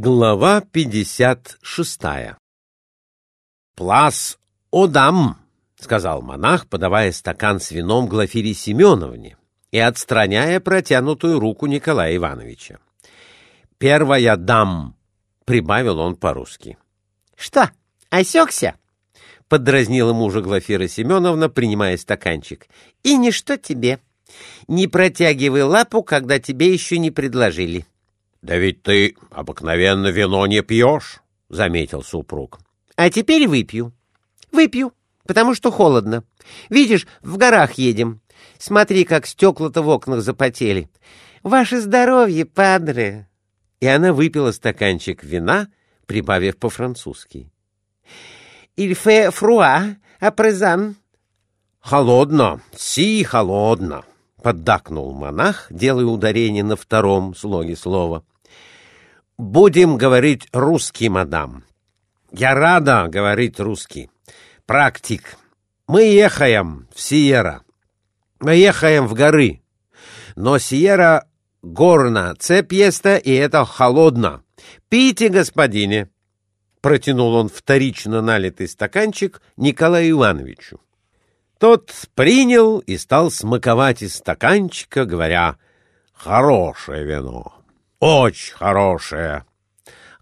Глава 56 «Плас одам», — сказал монах, подавая стакан с вином Глафире Семеновне и отстраняя протянутую руку Николая Ивановича. «Первая дам», — прибавил он по-русски. «Что, осекся?» — подразнила мужа Глафира Семеновна, принимая стаканчик. «И ничто тебе. Не протягивай лапу, когда тебе еще не предложили». — Да ведь ты обыкновенно вино не пьешь, — заметил супруг. — А теперь выпью. Выпью, потому что холодно. Видишь, в горах едем. Смотри, как стекла-то в окнах запотели. Ваше здоровье, падре. И она выпила стаканчик вина, прибавив по-французски. — froid, à présent. — Холодно, си холодно, — поддакнул монах, делая ударение на втором слоге слова. «Будем говорить русский, мадам. Я рада говорить русский. Практик. Мы ехаем в Сиера. Мы ехаем в горы. Но Сиера горна, цепь есть, и это холодно. Пейте, господине!» Протянул он вторично налитый стаканчик Николаю Ивановичу. Тот принял и стал смаковать из стаканчика, говоря «Хорошее вино». Очень хорошее.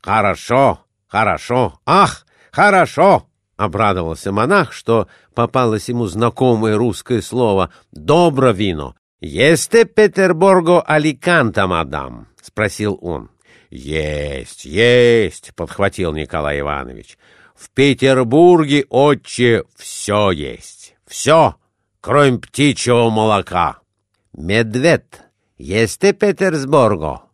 Хорошо, хорошо. Ах, хорошо! Обрадовался монах, что попалось ему знакомое русское слово «добро вино». «Есте Петербурго Аликанта, мадам?» — спросил он. «Есть, есть!» — подхватил Николай Иванович. «В Петербурге, отче, все есть. Все, кроме птичьего молока». «Медведь, есте Петербурго?»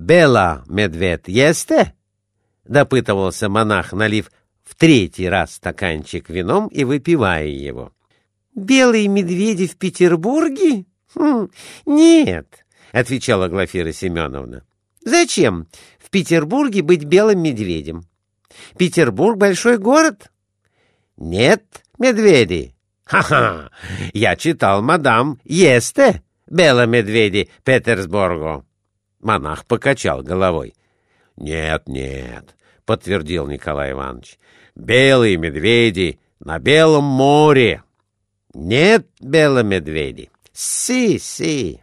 Бела медведь есте? — допытывался монах, налив в третий раз стаканчик вином и выпивая его. — Белые медведи в Петербурге? Хм, нет, — отвечала Глафира Семеновна. — Зачем в Петербурге быть белым медведем? Петербург — большой город. — Нет, медведи. Ха-ха! Я читал, мадам, есте бело медведи Петербургу. Монах покачал головой. «Нет, нет», — подтвердил Николай Иванович, — «белые медведи на Белом море». «Нет, белые медведи». «Си, си».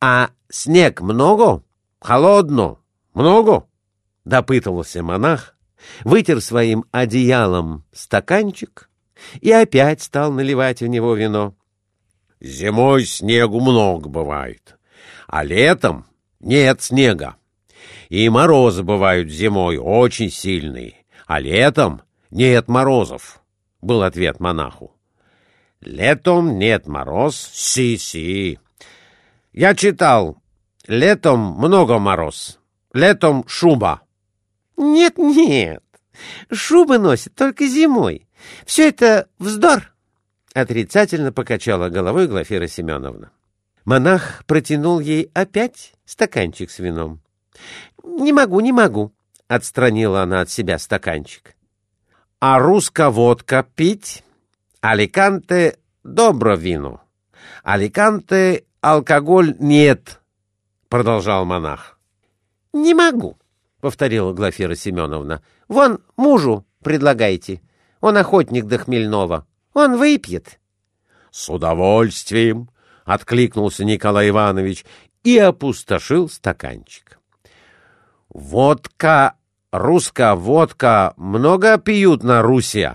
«А снег много? Холодно? Много?» — допытывался монах, вытер своим одеялом стаканчик и опять стал наливать в него вино. «Зимой снегу много бывает, а летом нет снега. И морозы бывают зимой очень сильные, а летом нет морозов, — был ответ монаху. Летом нет мороз, си-си. Я читал, летом много мороз, летом шуба. Нет-нет, шубы носят только зимой. Все это вздор, — отрицательно покачала головой Глафира Семеновна. Монах протянул ей опять стаканчик с вином. — Не могу, не могу, — отстранила она от себя стаканчик. — А русская водка пить? Аликанте добро вино. Аликанте алкоголь нет, — продолжал монах. — Не могу, — повторила Глафира Семеновна. — Вон мужу предлагайте. Он охотник до хмельного. Он выпьет. — С удовольствием, откликнулся Николай Иванович и опустошил стаканчик. Водка, русская водка много пьют на Руси.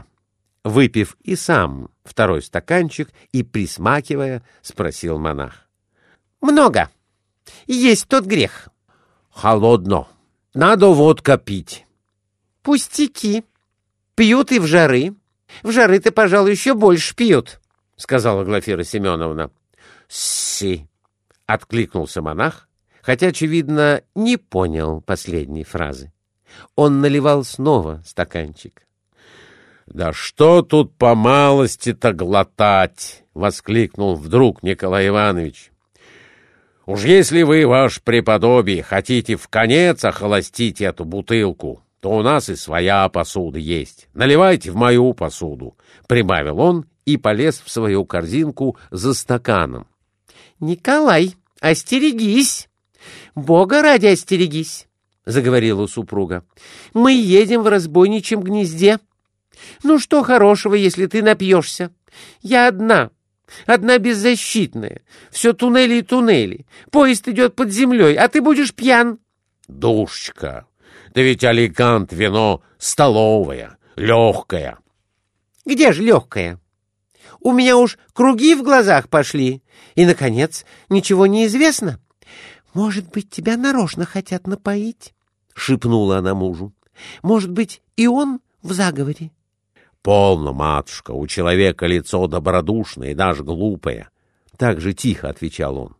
Выпив и сам второй стаканчик и присмакивая, спросил монах. Много. Есть тот грех. Холодно. Надо водка пить. Пустяки. Пьют и в жары. В жары-то, пожалуй, еще больше пьют, — сказала Глафира Семеновна. «Си!» — откликнулся монах, хотя, очевидно, не понял последней фразы. Он наливал снова стаканчик. «Да что тут по малости-то глотать!» — воскликнул вдруг Николай Иванович. «Уж если вы, ваш преподобие, хотите в конец охолостить эту бутылку, то у нас и своя посуда есть. Наливайте в мою посуду», — прибавил он и полез в свою корзинку за стаканом. Николай, остерегись! Бога ради остерегись! — заговорила супруга. «Мы едем в разбойничьем гнезде. Ну что хорошего, если ты напьешься? Я одна, одна беззащитная. Все туннели и туннели. Поезд идет под землей, а ты будешь пьян». «Душечка, да ведь Аликант вино столовое, легкое». «Где же легкое? У меня уж круги в глазах пошли. И, наконец, ничего не известно. Может быть, тебя нарочно хотят напоить?» — шепнула она мужу. «Может быть, и он в заговоре?» «Полно, матушка, у человека лицо добродушное и даже глупое», — так же тихо отвечал он.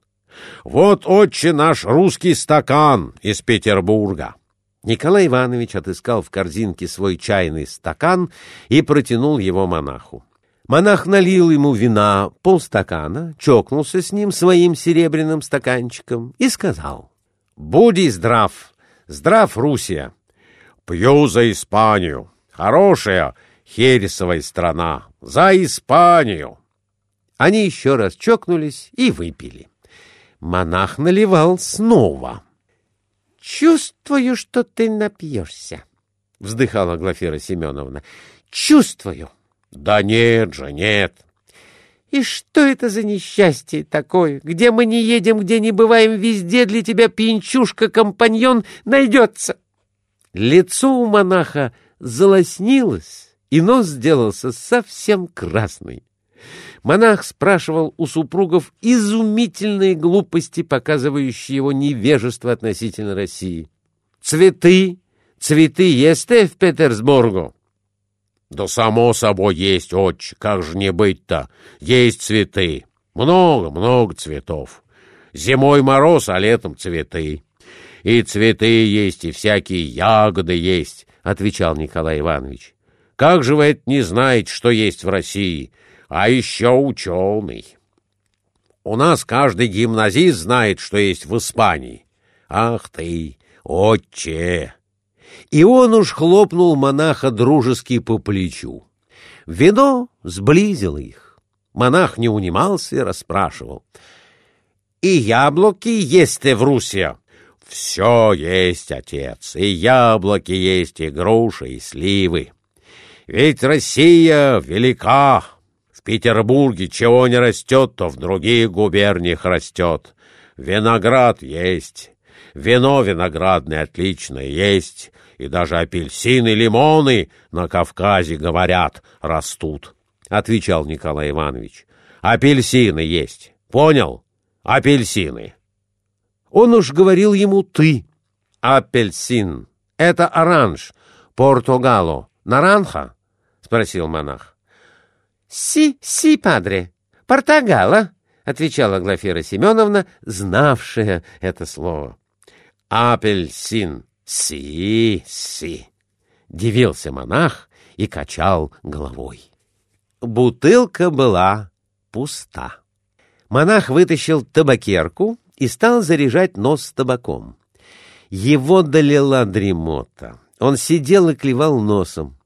«Вот, отче, наш русский стакан из Петербурга». Николай Иванович отыскал в корзинке свой чайный стакан и протянул его монаху. Монах налил ему вина полстакана, чокнулся с ним своим серебряным стаканчиком и сказал, «Буди здрав, здрав, Русия! Пью за Испанию, хорошая хересовая страна, за Испанию!» Они еще раз чокнулись и выпили. Монах наливал снова. «Чувствую, что ты напьешься», — вздыхала Глафира Семеновна. «Чувствую». Да нет же, нет. И что это за несчастье такое? Где мы не едем, где не бываем, везде для тебя пьянчушка-компаньон найдется. Лицо у монаха залоснилось, и нос сделался совсем красный. Монах спрашивал у супругов изумительные глупости, показывающие его невежество относительно России. «Цветы? Цветы есть в Петербургу?» Да само собой есть, отче, как же не быть-то? Есть цветы. Много, много цветов. Зимой мороз, а летом цветы. И цветы есть, и всякие ягоды есть, — отвечал Николай Иванович. Как же вы это не знаете, что есть в России? А еще ученый. У нас каждый гимназист знает, что есть в Испании. Ах ты, отче! и он уж хлопнул монаха дружески по плечу. Вино сблизило их. Монах не унимался и расспрашивал. — И яблоки есть в Руси? — Все есть, отец, и яблоки есть, и груши, и сливы. Ведь Россия велика. Петербурге чего не растет, то в других губерниях растет. Виноград есть, вино виноградное отличное есть, и даже апельсины, лимоны на Кавказе, говорят, растут, — отвечал Николай Иванович. — Апельсины есть, понял? Апельсины. Он уж говорил ему «ты». Апельсин — это оранж, портогало, наранха? — спросил монах. — Си, си, падре, портогало, — отвечала Глафира Семеновна, знавшая это слово. — Апельсин «Си, си!» — дивился монах и качал головой. Бутылка была пуста. Монах вытащил табакерку и стал заряжать нос табаком. Его долила дремота. Он сидел и клевал носом.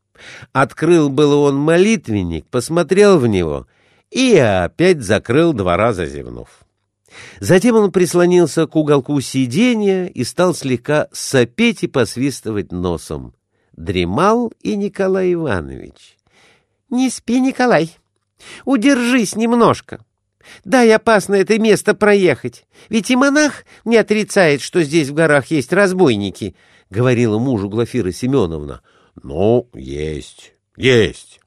Открыл было он молитвенник, посмотрел в него и опять закрыл два раза зевнув. Затем он прислонился к уголку сиденья и стал слегка сопеть и посвистывать носом. Дремал и Николай Иванович. — Не спи, Николай. Удержись немножко. Дай опасно это место проехать. Ведь и монах не отрицает, что здесь в горах есть разбойники, — говорила мужу Глафира Семеновна. — Ну, есть, есть.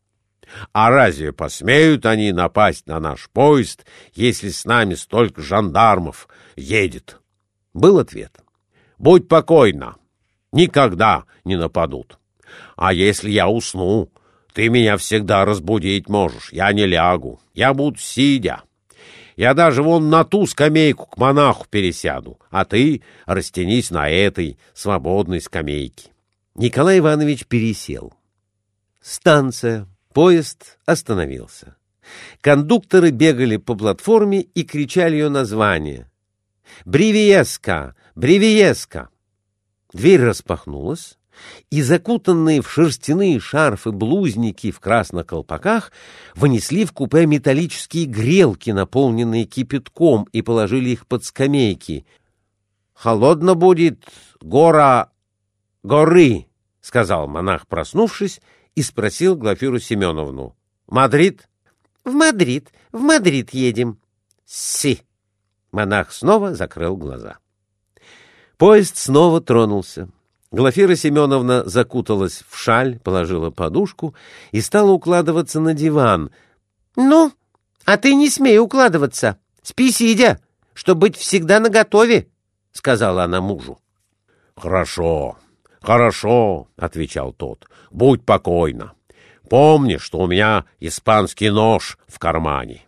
А разве посмеют они напасть на наш поезд, если с нами столько жандармов едет? Был ответ. Будь покойна, никогда не нападут. А если я усну, ты меня всегда разбудить можешь, я не лягу, я буду сидя. Я даже вон на ту скамейку к монаху пересяду, а ты растянись на этой свободной скамейке. Николай Иванович пересел. Станция Поезд остановился. Кондукторы бегали по платформе и кричали ее название. «Бревиеска! Бревиеска!» Дверь распахнулась, и закутанные в шерстяные шарфы блузники в красных колпаках вынесли в купе металлические грелки, наполненные кипятком, и положили их под скамейки. «Холодно будет, гора горы, — сказал монах, проснувшись, и спросил Глафиру Семеновну. — Мадрид? — В Мадрид, в Мадрид едем. — Си. Монах снова закрыл глаза. Поезд снова тронулся. Глафира Семеновна закуталась в шаль, положила подушку и стала укладываться на диван. — Ну, а ты не смей укладываться. Спи сидя, чтобы быть всегда наготове, — сказала она мужу. — Хорошо, хорошо, — отвечал тот. — Будь покойна. Помни, что у меня испанский нож в кармане.